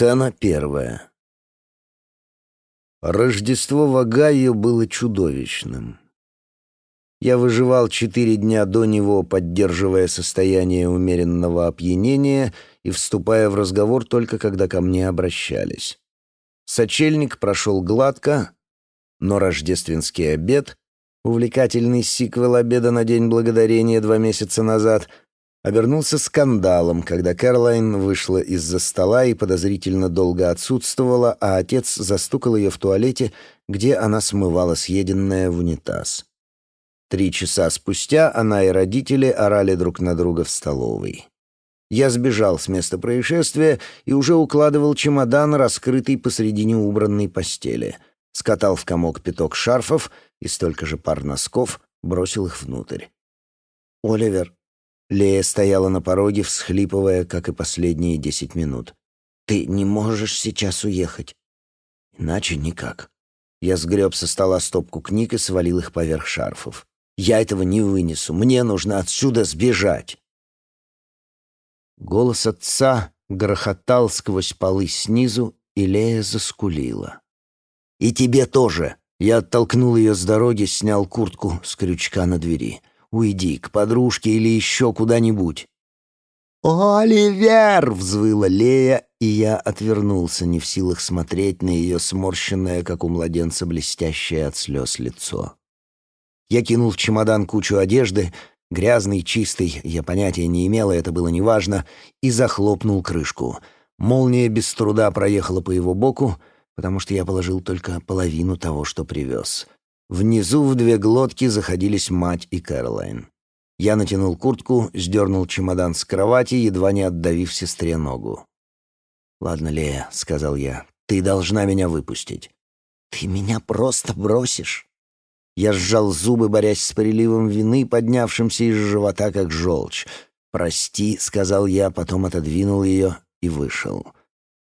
Сцена первая. Рождество в Огайо было чудовищным. Я выживал четыре дня до него, поддерживая состояние умеренного опьянения и вступая в разговор только когда ко мне обращались. Сочельник прошел гладко, но рождественский обед, увлекательный сиквел обеда на День Благодарения два месяца назад, обернулся скандалом, когда Кэролайн вышла из-за стола и подозрительно долго отсутствовала, а отец застукал ее в туалете, где она смывала съеденное в унитаз. Три часа спустя она и родители орали друг на друга в столовой. Я сбежал с места происшествия и уже укладывал чемодан, раскрытый посредине убранной постели. Скатал в комок пяток шарфов и столько же пар носков, бросил их внутрь. «Оливер», Лея стояла на пороге, всхлипывая, как и последние десять минут. «Ты не можешь сейчас уехать». «Иначе никак». Я сгреб со стола стопку книг и свалил их поверх шарфов. «Я этого не вынесу. Мне нужно отсюда сбежать». Голос отца грохотал сквозь полы снизу, и Лея заскулила. «И тебе тоже!» Я оттолкнул ее с дороги, снял куртку с крючка на двери. Уйди к подружке или еще куда-нибудь». «Оливер!» — взвыла Лея, и я отвернулся, не в силах смотреть на ее сморщенное, как у младенца, блестящее от слез лицо. Я кинул в чемодан кучу одежды, грязный, чистый, я понятия не имела, это было неважно, и захлопнул крышку. Молния без труда проехала по его боку, потому что я положил только половину того, что привез — Внизу в две глотки заходились мать и Кэролайн. Я натянул куртку, сдернул чемодан с кровати, едва не отдавив сестре ногу. «Ладно, Лея», — сказал я, — «ты должна меня выпустить». «Ты меня просто бросишь?» Я сжал зубы, борясь с приливом вины, поднявшимся из живота, как желчь. «Прости», — сказал я, потом отодвинул ее и вышел.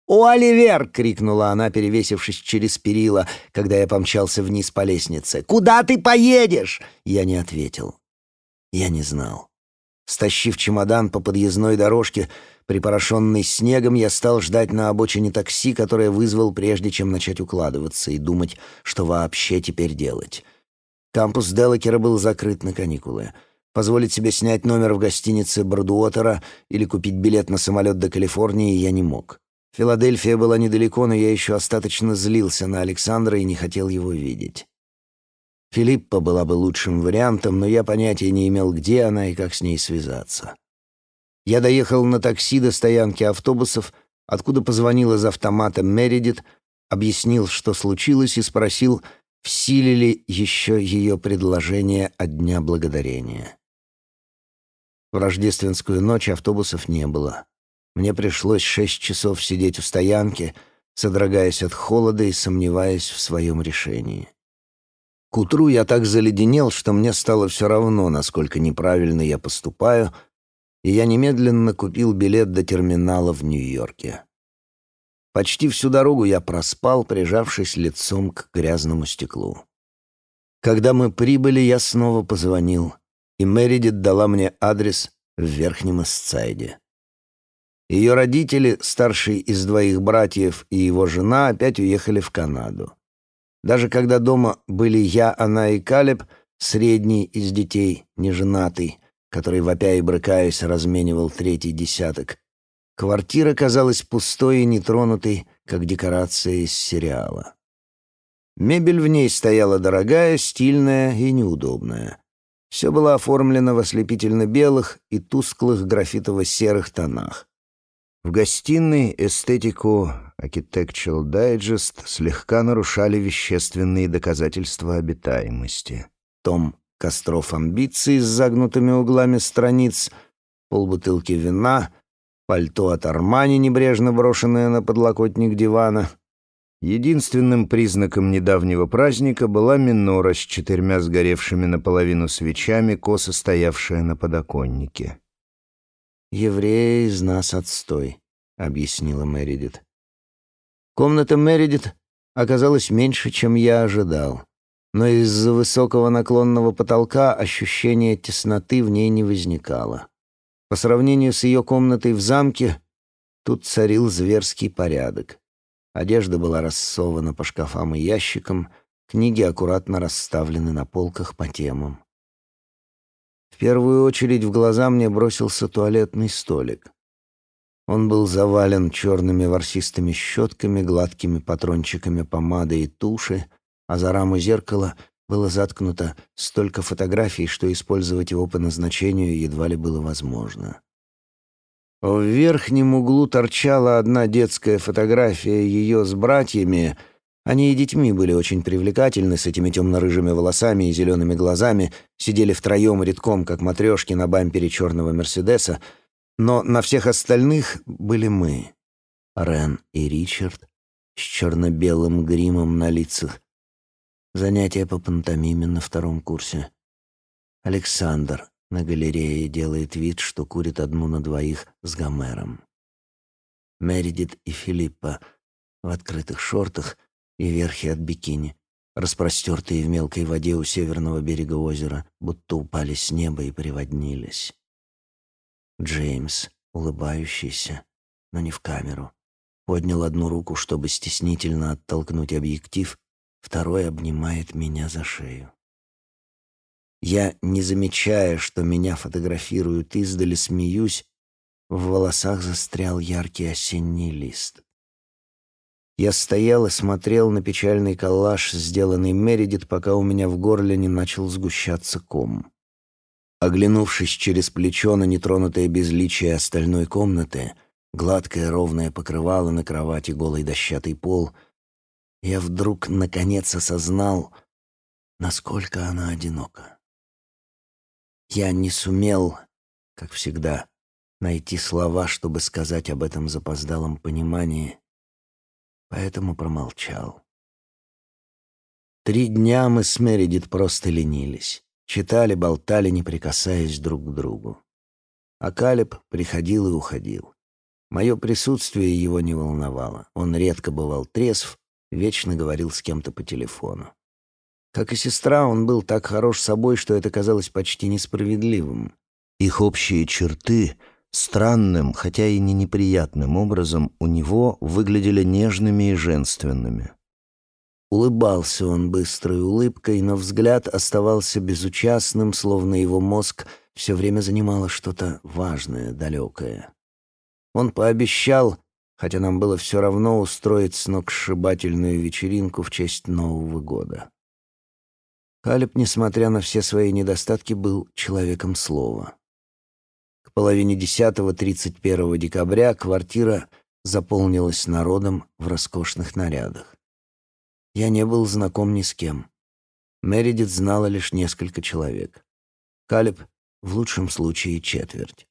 «Оливер!» — крикнула она, перевесившись через перила, когда я помчался вниз по лестнице. «Куда ты поедешь?» Я не ответил. Я не знал. Стащив чемодан по подъездной дорожке, припорошенной снегом, я стал ждать на обочине такси, которое вызвал, прежде чем начать укладываться и думать, что вообще теперь делать. Кампус Делакера был закрыт на каникулы. Позволить себе снять номер в гостинице Бродуотера или купить билет на самолет до Калифорнии я не мог. Филадельфия была недалеко, но я еще остаточно злился на Александра и не хотел его видеть. Филиппа была бы лучшим вариантом, но я понятия не имел, где она и как с ней связаться. Я доехал на такси до стоянки автобусов, откуда позвонил из автомата Мередит, объяснил, что случилось, и спросил, в силе ли еще ее предложение от Дня Благодарения. В рождественскую ночь автобусов не было. Мне пришлось шесть часов сидеть у стоянки, содрогаясь от холода и сомневаясь в своем решении. К утру я так заледенел, что мне стало все равно, насколько неправильно я поступаю, и я немедленно купил билет до терминала в Нью-Йорке. Почти всю дорогу я проспал, прижавшись лицом к грязному стеклу. Когда мы прибыли, я снова позвонил, и Мередит дала мне адрес в Верхнем Эссайде. Ее родители, старший из двоих братьев и его жена, опять уехали в Канаду. Даже когда дома были я, она и Калеб, средний из детей, неженатый, который, вопя и брыкаясь, разменивал третий десяток, квартира казалась пустой и нетронутой, как декорация из сериала. Мебель в ней стояла дорогая, стильная и неудобная. Все было оформлено в ослепительно белых и тусклых графитово-серых тонах. В гостиной эстетику Architectural Digest слегка нарушали вещественные доказательства обитаемости. Том «Костров амбиций» с загнутыми углами страниц, полбутылки вина, пальто от Армани, небрежно брошенное на подлокотник дивана. Единственным признаком недавнего праздника была минора с четырьмя сгоревшими наполовину свечами, косо стоявшая на подоконнике. «Евреи из нас отстой», — объяснила Мередит. Комната Мередит оказалась меньше, чем я ожидал, но из-за высокого наклонного потолка ощущение тесноты в ней не возникало. По сравнению с ее комнатой в замке, Тут царил зверский порядок. Одежда была рассована по шкафам и ящикам, книги аккуратно расставлены на полках по темам. В первую очередь в глаза мне бросился туалетный столик. Он был завален черными ворсистыми щетками, гладкими патрончиками помады и туши, а за раму зеркала было заткнуто столько фотографий, что использовать его по назначению едва ли было возможно. В верхнем углу торчала одна детская фотография ее с братьями. Они и детьми были очень привлекательны, с этими темно-рыжими волосами и зелеными глазами, сидели втроем редком, как матрешки на бампере черного «Мерседеса», но на всех остальных были мы. Рен и Ричард с черно-белым гримом на лицах. Занятия по пантомиме на втором курсе. Александр на галерее делает вид, что курит одну на двоих с Гомером. Мередит и Филиппа в открытых шортах и верхи от бикини, распростертые в мелкой воде у северного берега озера, будто упали с неба и приводнились. Джеймс, улыбающийся, но не в камеру, поднял одну руку, чтобы стеснительно оттолкнуть объектив, второй обнимает меня за шею. Я, не замечая, что меня фотографируют издали, смеюсь, в волосах застрял яркий осенний лист. Я стоял и смотрел на печальный коллаж, сделанный Мередит, пока у меня в горле не начал сгущаться ком. Оглянувшись через плечо на нетронутое безличие остальной комнаты, гладкое ровное покрывало на кровати, голый дощатый пол, я вдруг наконец осознал, насколько она одинока. Я не сумел, как всегда, найти слова, чтобы сказать об этом запоздалом понимании, поэтому промолчал. Три дня мы с Мередит просто ленились. Читали, болтали, не прикасаясь друг к другу. А Калеб приходил и уходил. Мое присутствие его не волновало. Он редко бывал трезв, вечно говорил с кем-то по телефону. Как и сестра, он был так хорош собой, что это казалось почти несправедливым. Их общие черты странным, хотя и не неприятным образом у него выглядели нежными и женственными. Улыбался он быстрой улыбкой, но взгляд оставался безучастным, словно его мозг все время занимало что-то важное, далекое. Он пообещал, хотя нам было все равно, устроить сногсшибательную вечеринку в честь Нового года. Калеб, несмотря на все свои недостатки, был человеком слова. Половине десятого, 31 декабря, квартира заполнилась народом в роскошных нарядах. Я не был знаком ни с кем. Мередит знала лишь несколько человек. Калеб в лучшем случае четверть.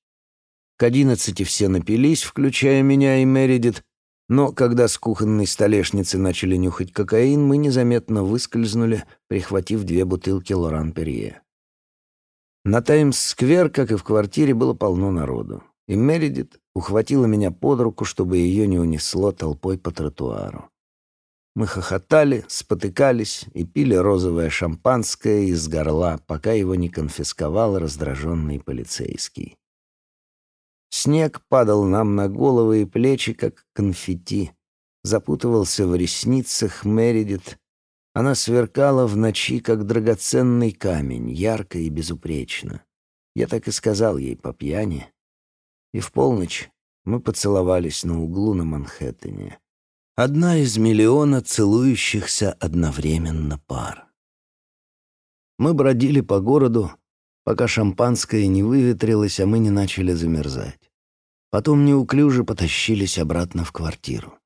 К одиннадцати все напились, включая меня и Мередит, но когда с кухонной столешницы начали нюхать кокаин, мы незаметно выскользнули, прихватив две бутылки Лоран Перье. На Таймс-сквер, как и в квартире, было полно народу. И Мередит ухватила меня под руку, чтобы ее не унесло толпой по тротуару. Мы хохотали, спотыкались и пили розовое шампанское из горла, пока его не конфисковал раздраженный полицейский. Снег падал нам на головы и плечи, как конфетти. Запутывался в ресницах Мередит. Она сверкала в ночи, как драгоценный камень, ярко и безупречно. Я так и сказал ей по пьяни. И в полночь мы поцеловались на углу на Манхэттене. Одна из миллиона целующихся одновременно пар. Мы бродили по городу, пока шампанское не выветрилось, а мы не начали замерзать. Потом неуклюже потащились обратно в квартиру.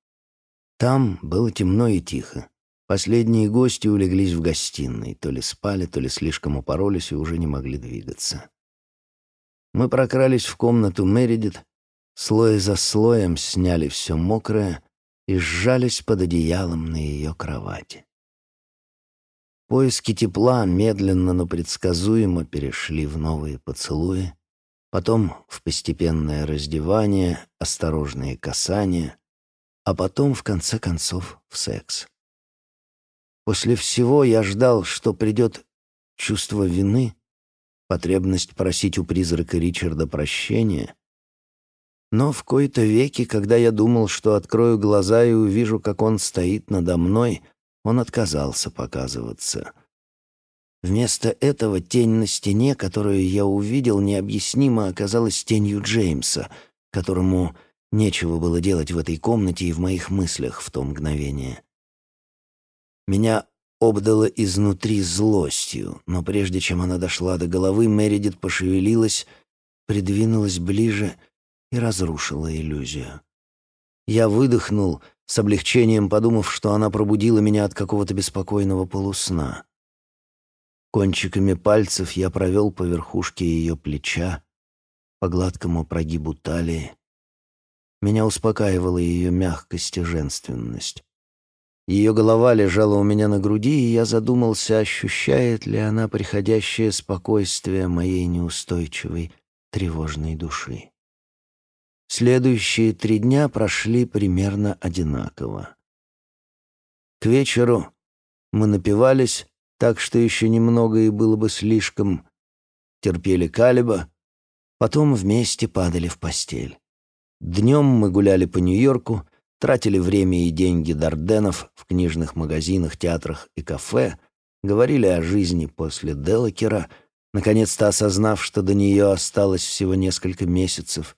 Там было темно и тихо. Последние гости улеглись в гостиной, то ли спали, то ли слишком упоролись и уже не могли двигаться. Мы прокрались в комнату Мередит, слой за слоем сняли все мокрое и сжались под одеялом на ее кровати. Поиски тепла медленно, но предсказуемо перешли в новые поцелуи, потом в постепенное раздевание, осторожные касания, а потом, в конце концов, в секс. После всего я ждал, что придет чувство вины, потребность просить у призрака Ричарда прощения, Но в кои-то веки, когда я думал, что открою глаза и увижу, как он стоит надо мной, он отказался показываться. Вместо этого тень на стене, которую я увидел, необъяснимо оказалась тенью Джеймса, которому нечего было делать в этой комнате и в моих мыслях в то мгновение. Меня обдало изнутри злостью, но прежде чем она дошла до головы, Мередит пошевелилась, придвинулась ближе и разрушила иллюзию. Я выдохнул, с облегчением подумав, что она пробудила меня от какого-то беспокойного полусна. Кончиками пальцев я провел по верхушке ее плеча, по гладкому прогибу талии. Меня успокаивала ее мягкость и женственность. Ее голова лежала у меня на груди, и я задумался, ощущает ли она приходящее спокойствие моей неустойчивой, тревожной души. Следующие три дня прошли примерно одинаково. К вечеру мы напивались, так что еще немного и было бы слишком, терпели Калиба, потом вместе падали в постель. Днем мы гуляли по Нью-Йорку, тратили время и деньги Дарденов в книжных магазинах, театрах и кафе, говорили о жизни после Делакера, наконец-то осознав, что до нее осталось всего несколько месяцев.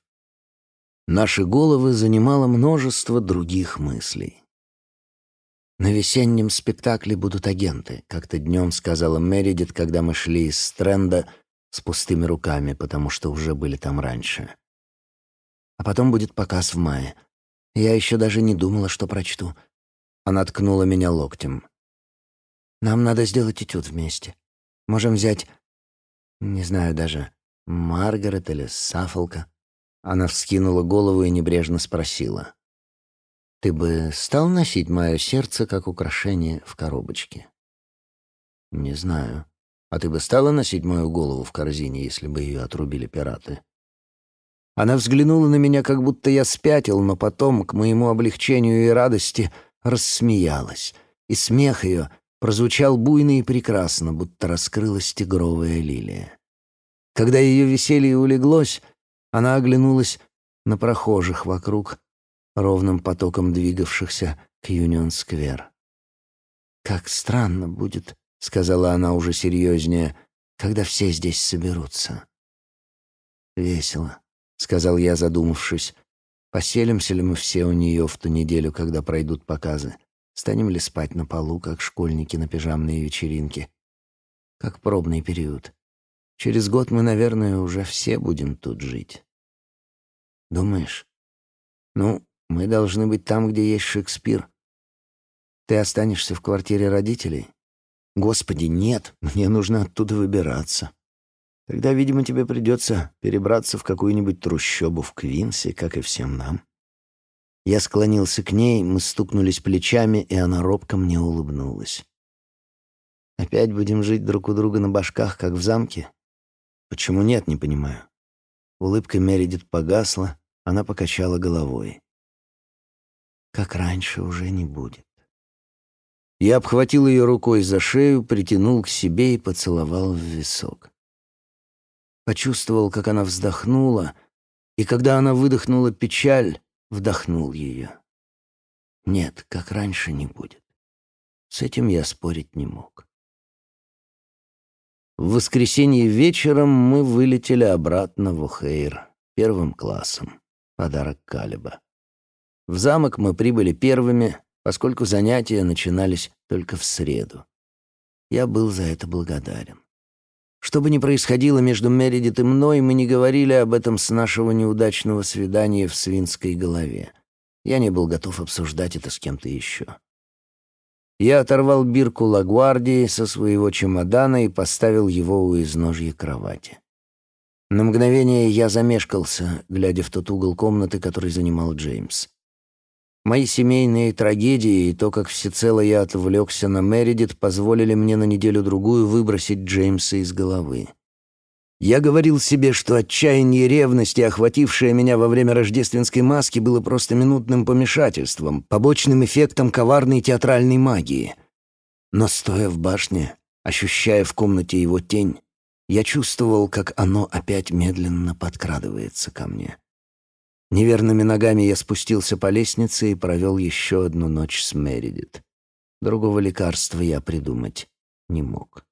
Наши головы занимало множество других мыслей. «На весеннем спектакле будут агенты», — как-то днем сказала Мередит, когда мы шли из Стрэнда с пустыми руками, потому что уже были там раньше. «А потом будет показ в мае. Я еще даже не думала, что прочту. Она ткнула меня локтем. Нам надо сделать этюд вместе. Можем взять, не знаю даже, Маргарет или Сафолка. Она вскинула голову и небрежно спросила. «Ты бы стал носить мое сердце как украшение в коробочке?» «Не знаю. А ты бы стала носить мою голову в корзине, если бы ее отрубили пираты?» Она взглянула на меня, как будто я спятил, но потом, к моему облегчению и радости, рассмеялась, и смех ее прозвучал буйно и прекрасно, будто раскрылась тигровая лилия. Когда ее веселье улеглось, она оглянулась на прохожих вокруг, ровным потоком двигавшихся к Юнион-сквер. «Как странно будет», — сказала она уже серьезнее, — «когда все здесь соберутся». «Весело», — сказал я, задумавшись. «Поселимся ли мы все у нее в ту неделю, когда пройдут показы? Станем ли спать на полу, как школьники на пижамные вечеринки? Как пробный период. Через год мы, наверное, уже все будем тут жить». «Думаешь? Ну, мы должны быть там, где есть Шекспир. Ты останешься в квартире родителей?» «Господи, нет, мне нужно оттуда выбираться». Тогда, видимо, тебе придется перебраться в какую-нибудь трущобу в Квинсе, как и всем нам. Я склонился к ней, мы стукнулись плечами, и она робко мне улыбнулась. Опять будем жить друг у друга на башках, как в замке? Почему нет, не понимаю. Улыбка Мередит погасла, она покачала головой. Как раньше уже не будет. Я обхватил ее рукой за шею, притянул к себе и поцеловал в висок. Почувствовал, как она вздохнула, и когда она выдохнула печаль, вдохнул ее. Нет, как раньше не будет. С этим я спорить не мог. В воскресенье вечером мы вылетели обратно в Охейр первым классом. Подарок Калиба. В замок мы прибыли первыми, поскольку занятия начинались только в среду. Я был за это благодарен. Что бы ни происходило между Мередит и мной, мы не говорили об этом с нашего неудачного свидания в свинской голове. Я не был готов обсуждать это с кем-то еще. Я оторвал бирку Лагвардии со своего чемодана и поставил его у изножья кровати. На мгновение я замешкался, глядя в тот угол комнаты, который занимал Джеймс. Мои семейные трагедии и то, как всецело я отвлекся на Мередит, позволили мне на неделю-другую выбросить Джеймса из головы. Я говорил себе, что отчаяние ревности, охватившее меня во время рождественской маски, было просто минутным помешательством, побочным эффектом коварной театральной магии. Но, стоя в башне, ощущая в комнате его тень, я чувствовал, как оно опять медленно подкрадывается ко мне. Неверными ногами я спустился по лестнице и провел еще одну ночь с Мередит. Другого лекарства я придумать не мог.